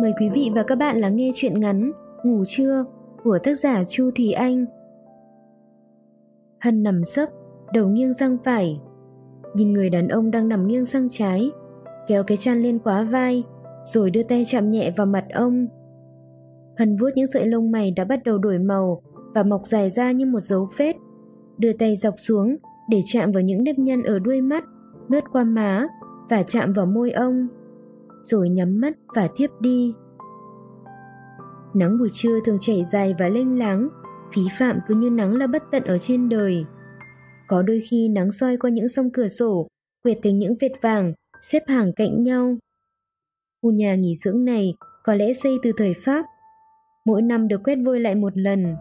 Mời quý vị và các bạn lắng nghe chuyện ngắn Ngủ trưa của tác giả Chu Thùy Anh. Hân nằm sấp, đầu nghiêng sang phải. Nhìn người đàn ông đang nằm nghiêng sang trái, kéo cái chăn lên quá vai, rồi đưa tay chạm nhẹ vào mặt ông. Hân vuốt những sợi lông mày đã bắt đầu đổi màu và mọc dài ra như một dấu vết. Đưa tay dọc xuống để chạm vào những nếp nhăn ở đuôi mắt, lướt qua má và chạm vào môi ông rồi nhắm mắt và thiếp đi. Nắng buổi trưa thường chảy dài và lênh láng, phí phạm cứ như nắng là bất tận ở trên đời. Có đôi khi nắng soi qua những sông cửa sổ, quệt thành những vệt vàng, xếp hàng cạnh nhau. Khu nhà nghỉ dưỡng này có lẽ xây từ thời Pháp. Mỗi năm được quét vôi lại một lần.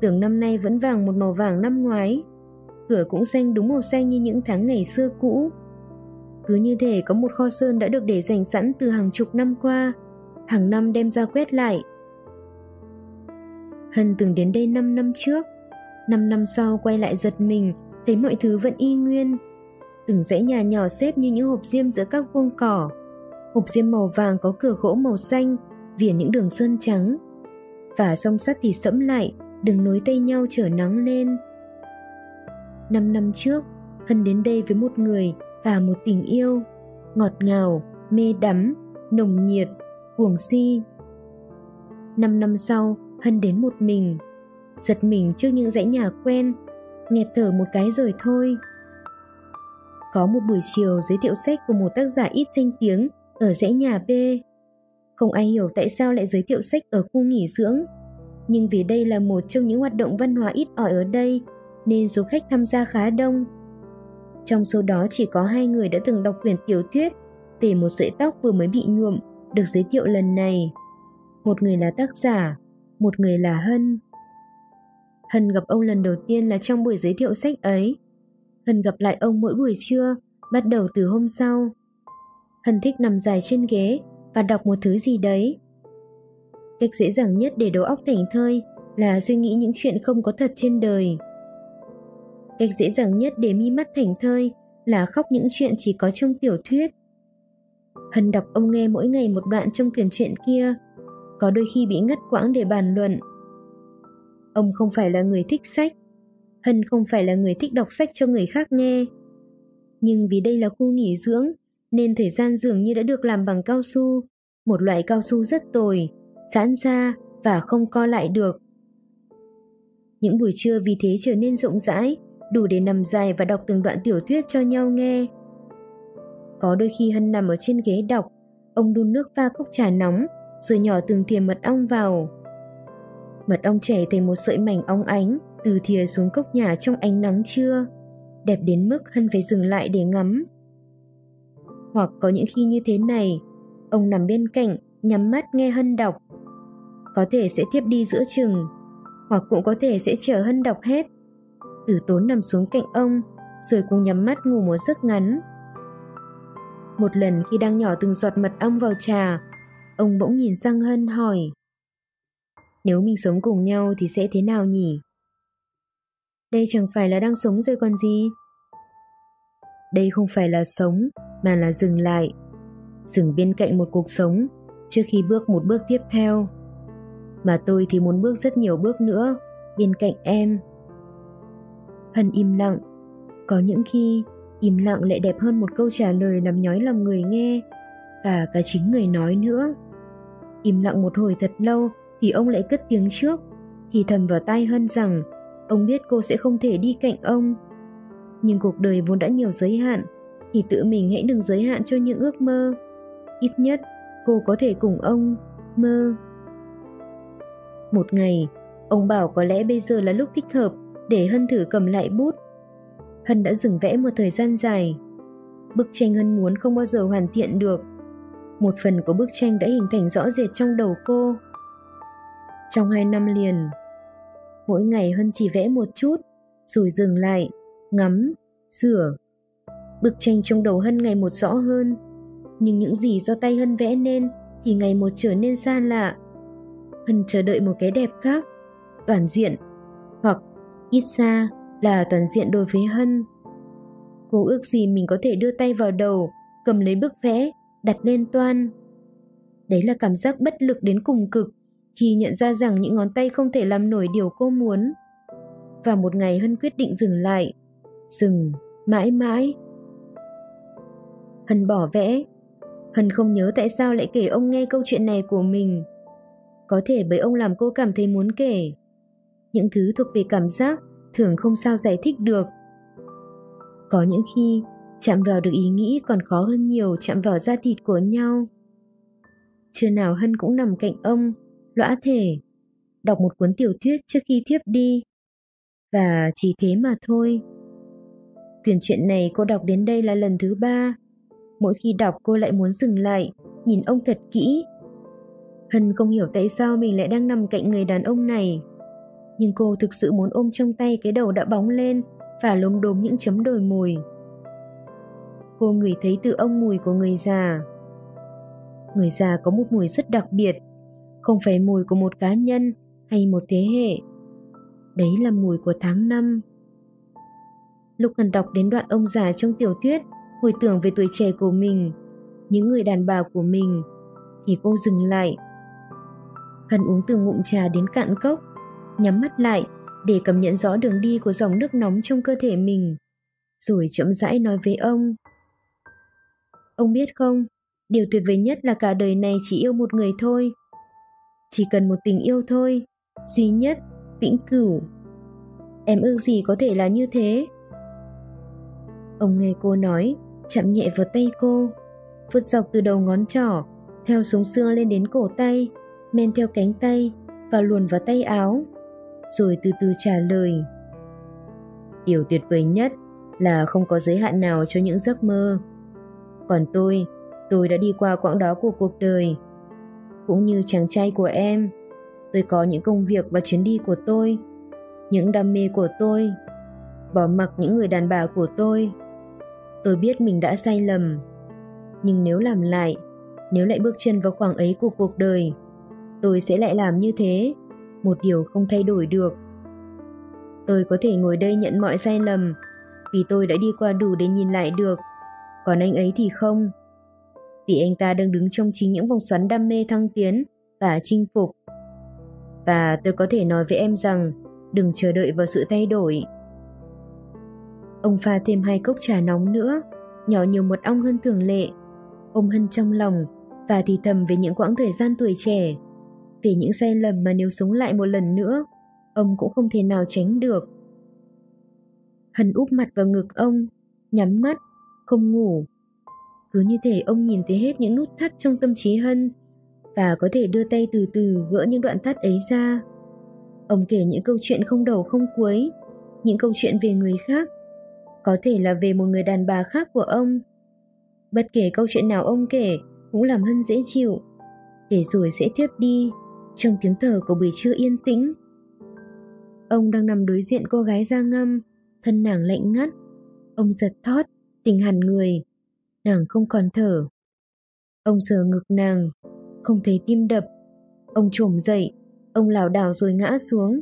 Tưởng năm nay vẫn vàng một màu vàng năm ngoái. Cửa cũng xanh đúng màu xanh như những tháng ngày xưa cũ. Cứ như thể có một kho sơn đã được để dành sẵn từ hàng chục năm qua, hàng năm đem ra quét lại. Hân từng đến đây 5 năm trước, 5 năm sau quay lại giật mình, thấy mọi thứ vẫn y nguyên. Từng dãy nhà nhỏ xếp như những hộp diêm giữa các vuông cỏ. Hộp diêm màu vàng có cửa gỗ màu xanh, viền những đường sơn trắng. Và song sắt thì sẫm lại, đừng nối tay nhau chở nắng lên. Năm năm trước, Hân đến đây với một người và một tình yêu ngọt ngào, mê đắm, nồng nhiệt, cuồng si. Năm năm sau, Hân đến một mình, giật mình trước những dãy nhà quen, nghẹt thở một cái rồi thôi. Có một buổi chiều giới thiệu sách của một tác giả ít danh tiếng ở dãy nhà B. Không ai hiểu tại sao lại giới thiệu sách ở khu nghỉ dưỡng, nhưng vì đây là một trong những hoạt động văn hóa ít ỏi ở đây, nên số khách tham gia khá đông trong số đó chỉ có hai người đã từng đọc quyển tiểu thuyết về một sợi tóc vừa mới bị nhuộm được giới thiệu lần này. Một người là tác giả, một người là Hân. Hân gặp ông lần đầu tiên là trong buổi giới thiệu sách ấy. Hân gặp lại ông mỗi buổi trưa, bắt đầu từ hôm sau. Hân thích nằm dài trên ghế và đọc một thứ gì đấy. Cách dễ dàng nhất để đầu óc thảnh thơi là suy nghĩ những chuyện không có thật trên đời. Cách dễ dàng nhất để mi mắt thành thơi là khóc những chuyện chỉ có trong tiểu thuyết. Hân đọc ông nghe mỗi ngày một đoạn trong quyển truyện kia, có đôi khi bị ngắt quãng để bàn luận. Ông không phải là người thích sách, Hân không phải là người thích đọc sách cho người khác nghe. Nhưng vì đây là khu nghỉ dưỡng, nên thời gian dường như đã được làm bằng cao su, một loại cao su rất tồi, giãn ra và không co lại được. Những buổi trưa vì thế trở nên rộng rãi, đủ để nằm dài và đọc từng đoạn tiểu thuyết cho nhau nghe. Có đôi khi Hân nằm ở trên ghế đọc, ông đun nước pha cốc trà nóng, rồi nhỏ từng thìa mật ong vào. Mật ong chảy thành một sợi mảnh óng ánh, từ thìa xuống cốc nhà trong ánh nắng trưa, đẹp đến mức Hân phải dừng lại để ngắm. Hoặc có những khi như thế này, ông nằm bên cạnh, nhắm mắt nghe Hân đọc. Có thể sẽ tiếp đi giữa chừng, hoặc cũng có thể sẽ chờ Hân đọc hết Tử tốn nằm xuống cạnh ông, rồi cùng nhắm mắt ngủ một giấc ngắn. Một lần khi đang nhỏ từng giọt mật ong vào trà, ông bỗng nhìn sang Hân hỏi Nếu mình sống cùng nhau thì sẽ thế nào nhỉ? Đây chẳng phải là đang sống rồi còn gì? Đây không phải là sống, mà là dừng lại. Dừng bên cạnh một cuộc sống, trước khi bước một bước tiếp theo. Mà tôi thì muốn bước rất nhiều bước nữa, bên cạnh em. Hân im lặng. Có những khi im lặng lại đẹp hơn một câu trả lời làm nhói lòng người nghe và cả chính người nói nữa. Im lặng một hồi thật lâu thì ông lại cất tiếng trước, thì thầm vào tai Hân rằng ông biết cô sẽ không thể đi cạnh ông. Nhưng cuộc đời vốn đã nhiều giới hạn, thì tự mình hãy đừng giới hạn cho những ước mơ. Ít nhất, cô có thể cùng ông mơ. Một ngày, ông bảo có lẽ bây giờ là lúc thích hợp để Hân thử cầm lại bút. Hân đã dừng vẽ một thời gian dài. Bức tranh Hân muốn không bao giờ hoàn thiện được. Một phần của bức tranh đã hình thành rõ rệt trong đầu cô. Trong hai năm liền, mỗi ngày Hân chỉ vẽ một chút, rồi dừng lại, ngắm, sửa. Bức tranh trong đầu Hân ngày một rõ hơn, nhưng những gì do tay Hân vẽ nên thì ngày một trở nên xa lạ. Hân chờ đợi một cái đẹp khác, toàn diện, hoặc ít ra là toàn diện đối với Hân. Cô ước gì mình có thể đưa tay vào đầu, cầm lấy bức vẽ, đặt lên toan. Đấy là cảm giác bất lực đến cùng cực khi nhận ra rằng những ngón tay không thể làm nổi điều cô muốn. Và một ngày Hân quyết định dừng lại. Dừng, mãi mãi. Hân bỏ vẽ. Hân không nhớ tại sao lại kể ông nghe câu chuyện này của mình. Có thể bởi ông làm cô cảm thấy muốn kể. Những thứ thuộc về cảm giác thường không sao giải thích được. Có những khi chạm vào được ý nghĩ còn khó hơn nhiều chạm vào da thịt của nhau. Chưa nào Hân cũng nằm cạnh ông, lõa thể, đọc một cuốn tiểu thuyết trước khi thiếp đi. Và chỉ thế mà thôi. Quyển chuyện này cô đọc đến đây là lần thứ ba. Mỗi khi đọc cô lại muốn dừng lại, nhìn ông thật kỹ. Hân không hiểu tại sao mình lại đang nằm cạnh người đàn ông này. Nhưng cô thực sự muốn ôm trong tay cái đầu đã bóng lên và lốm đốm những chấm đồi mồi. Cô ngửi thấy từ ông mùi của người già. Người già có một mùi rất đặc biệt, không phải mùi của một cá nhân hay một thế hệ. Đấy là mùi của tháng năm. Lúc cần đọc đến đoạn ông già trong tiểu thuyết, hồi tưởng về tuổi trẻ của mình, những người đàn bà của mình, thì cô dừng lại. Hân uống từ ngụm trà đến cạn cốc, nhắm mắt lại để cảm nhận rõ đường đi của dòng nước nóng trong cơ thể mình, rồi chậm rãi nói với ông. Ông biết không, điều tuyệt vời nhất là cả đời này chỉ yêu một người thôi. Chỉ cần một tình yêu thôi, duy nhất, vĩnh cửu. Em ước gì có thể là như thế? Ông nghe cô nói, chạm nhẹ vào tay cô, vượt dọc từ đầu ngón trỏ, theo xuống xương lên đến cổ tay, men theo cánh tay và luồn vào tay áo, rồi từ từ trả lời. Điều tuyệt vời nhất là không có giới hạn nào cho những giấc mơ. Còn tôi, tôi đã đi qua quãng đó của cuộc đời. Cũng như chàng trai của em, tôi có những công việc và chuyến đi của tôi, những đam mê của tôi, bỏ mặc những người đàn bà của tôi. Tôi biết mình đã sai lầm, nhưng nếu làm lại, nếu lại bước chân vào khoảng ấy của cuộc đời, tôi sẽ lại làm như thế, một điều không thay đổi được. Tôi có thể ngồi đây nhận mọi sai lầm, vì tôi đã đi qua đủ để nhìn lại được còn anh ấy thì không. Vì anh ta đang đứng trong chính những vòng xoắn đam mê thăng tiến và chinh phục. Và tôi có thể nói với em rằng đừng chờ đợi vào sự thay đổi. Ông pha thêm hai cốc trà nóng nữa, nhỏ nhiều mật ong hơn thường lệ. Ông hân trong lòng và thì thầm về những quãng thời gian tuổi trẻ, về những sai lầm mà nếu sống lại một lần nữa, ông cũng không thể nào tránh được. Hân úp mặt vào ngực ông, nhắm mắt không ngủ. Cứ như thể ông nhìn thấy hết những nút thắt trong tâm trí Hân và có thể đưa tay từ từ gỡ những đoạn thắt ấy ra. Ông kể những câu chuyện không đầu không cuối, những câu chuyện về người khác, có thể là về một người đàn bà khác của ông. Bất kể câu chuyện nào ông kể cũng làm Hân dễ chịu, để rồi sẽ tiếp đi trong tiếng thở của buổi trưa yên tĩnh. Ông đang nằm đối diện cô gái da ngâm, thân nàng lạnh ngắt. Ông giật thót tỉnh hẳn người, nàng không còn thở. Ông sờ ngực nàng, không thấy tim đập. Ông trồm dậy, ông lảo đảo rồi ngã xuống.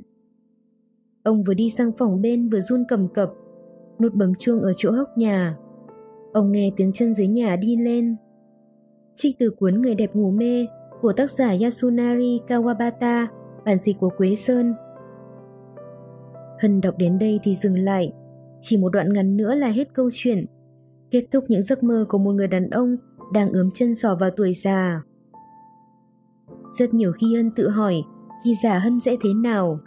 Ông vừa đi sang phòng bên vừa run cầm cập, nút bấm chuông ở chỗ hốc nhà. Ông nghe tiếng chân dưới nhà đi lên. Trích từ cuốn Người đẹp ngủ mê của tác giả Yasunari Kawabata, bản dịch của Quế Sơn. Hân đọc đến đây thì dừng lại, chỉ một đoạn ngắn nữa là hết câu chuyện kết thúc những giấc mơ của một người đàn ông đang ướm chân sò vào tuổi già. Rất nhiều khi Hân tự hỏi khi già Hân sẽ thế nào.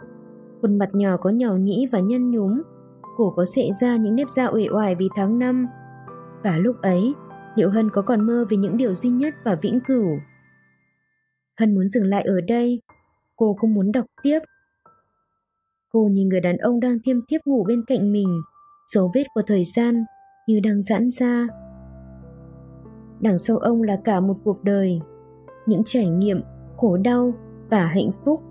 Khuôn mặt nhỏ có nhỏ nhĩ và nhăn nhúm, cổ có sệ ra những nếp da uể oải vì tháng năm. Và lúc ấy, liệu Hân có còn mơ về những điều duy nhất và vĩnh cửu? Hân muốn dừng lại ở đây, cô không muốn đọc tiếp. Cô nhìn người đàn ông đang thiêm thiếp ngủ bên cạnh mình, dấu vết của thời gian như đang giãn ra. Đằng sau ông là cả một cuộc đời, những trải nghiệm, khổ đau và hạnh phúc.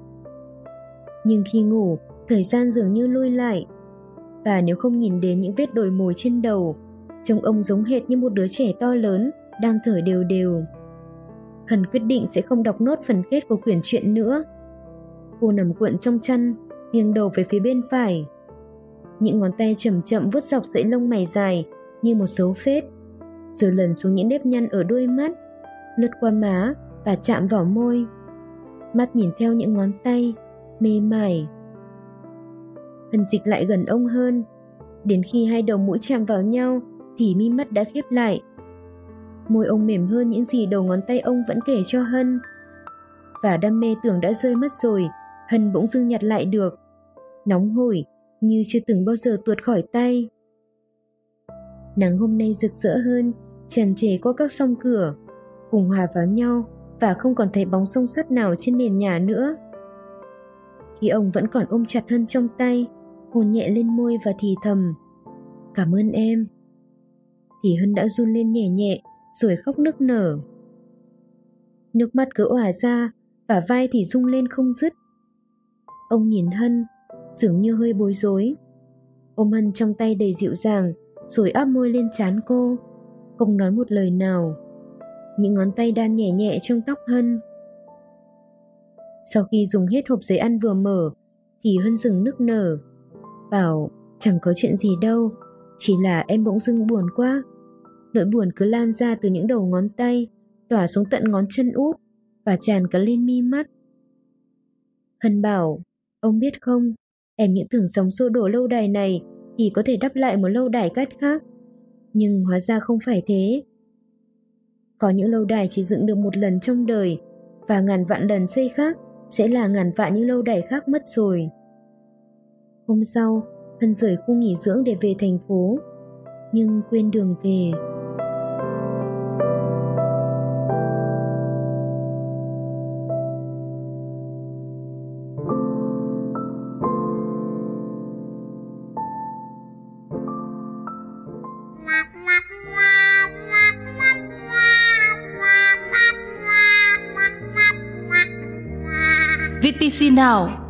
Nhưng khi ngủ, thời gian dường như lôi lại. Và nếu không nhìn đến những vết đồi mồi trên đầu, trông ông giống hệt như một đứa trẻ to lớn đang thở đều đều. Thần quyết định sẽ không đọc nốt phần kết của quyển truyện nữa. Cô nằm cuộn trong chăn, nghiêng đầu về phía bên phải. Những ngón tay chậm chậm vuốt dọc dãy lông mày dài như một dấu phết, rồi lần xuống những nếp nhăn ở đôi mắt, lướt qua má và chạm vào môi. Mắt nhìn theo những ngón tay, mê mải. Hân dịch lại gần ông hơn. Đến khi hai đầu mũi chạm vào nhau thì mi mắt đã khép lại. Môi ông mềm hơn những gì đầu ngón tay ông vẫn kể cho Hân. Và đam mê tưởng đã rơi mất rồi, Hân bỗng dưng nhặt lại được. Nóng hổi, như chưa từng bao giờ tuột khỏi tay. Nắng hôm nay rực rỡ hơn, tràn trề qua các song cửa, cùng hòa vào nhau và không còn thấy bóng sông sắt nào trên nền nhà nữa. Khi ông vẫn còn ôm chặt hơn trong tay, hôn nhẹ lên môi và thì thầm. Cảm ơn em. Thì Hân đã run lên nhẹ nhẹ, rồi khóc nức nở. Nước mắt cứ òa ra, và vai thì rung lên không dứt. Ông nhìn Hân, dường như hơi bối rối. Ôm Hân trong tay đầy dịu dàng, rồi áp môi lên trán cô, không nói một lời nào. Những ngón tay đan nhẹ nhẹ trong tóc Hân. Sau khi dùng hết hộp giấy ăn vừa mở, thì Hân dừng nức nở. Bảo chẳng có chuyện gì đâu, chỉ là em bỗng dưng buồn quá. Nỗi buồn cứ lan ra từ những đầu ngón tay, tỏa xuống tận ngón chân út và tràn cả lên mi mắt. Hân bảo, ông biết không, em những tưởng sống xô đổ lâu đài này thì có thể đắp lại một lâu đài cách khác. Nhưng hóa ra không phải thế. Có những lâu đài chỉ dựng được một lần trong đời và ngàn vạn lần xây khác sẽ là ngàn vạn những lâu đài khác mất rồi. Hôm sau, Hân rời khu nghỉ dưỡng để về thành phố, nhưng quên đường về. TC now.